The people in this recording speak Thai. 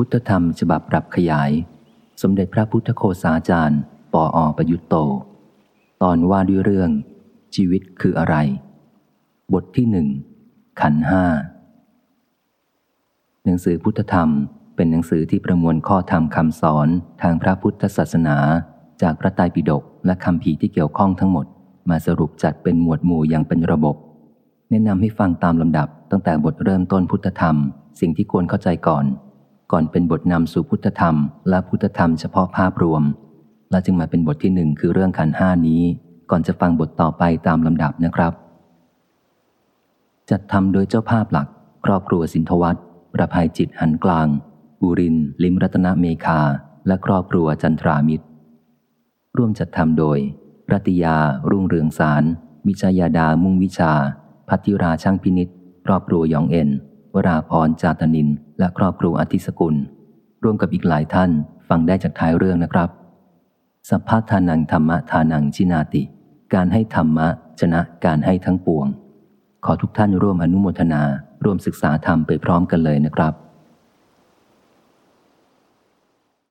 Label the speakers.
Speaker 1: พุทธธรรมฉบับปรับขยาย สมเด็จพระพุทธโคสาจารย์ ปออประยุตโต ตอนว่าด้วยเรื่อง ชีวิตคืออะไร บทที่หนึ่งขันห้าหนังสือพุทธธรรมเป็นหนังสือที่ประมวลข้อธรรมคำสอนทางพระพุทธศาสนา จากพระไตรปิฎกและคำภีที่เกี่ยวข้องทั้งหมด มาสรุปจัดเป็นหมวดหมู่อย่างเป็นระบบ แนะนำให้ฟังตามลำดับตั้งแต่บทเริ่มต้นพุทธธรรม สิ่งที่ควรเข้าใจก่อน ก่อนเป็นบทนำสู่พุทธธรรม และพุทธธรรมเฉพาะภาพรวม และจึงมาเป็นบทที่หนึ่งคือเรื่องขันห้านี้ ก่อนจะฟังบทต่อไปตามลำดับนะครับ จัดทำโดยเจ้าภาพหลัก ครอบครัวสินทวัตประภัยจิตหันกลาง บุริน ลิมรัตนเมคา และครอบครัวจันทรามิตร ร่วมจัดทำโดยรัตยา รุ่งเรืองสาร วิชยาดามุ่งวิชา พัทธิราช่างพินิษครอบครัวยองเอ็น ราพรจาตนิน และครอบครัวอธิสกุล ร่วมกับอีกหลายท่านฟังได้จากท้ายเรื่องนะครับ สัพพทานังธรรมะทานังชินาติ การให้ธรรมะชนะการให้ทั้งปวง ขอทุกท่านร่วมอนุโมทนา ร่วมศึกษาธรรมไปพร้อมกันเลยนะครับ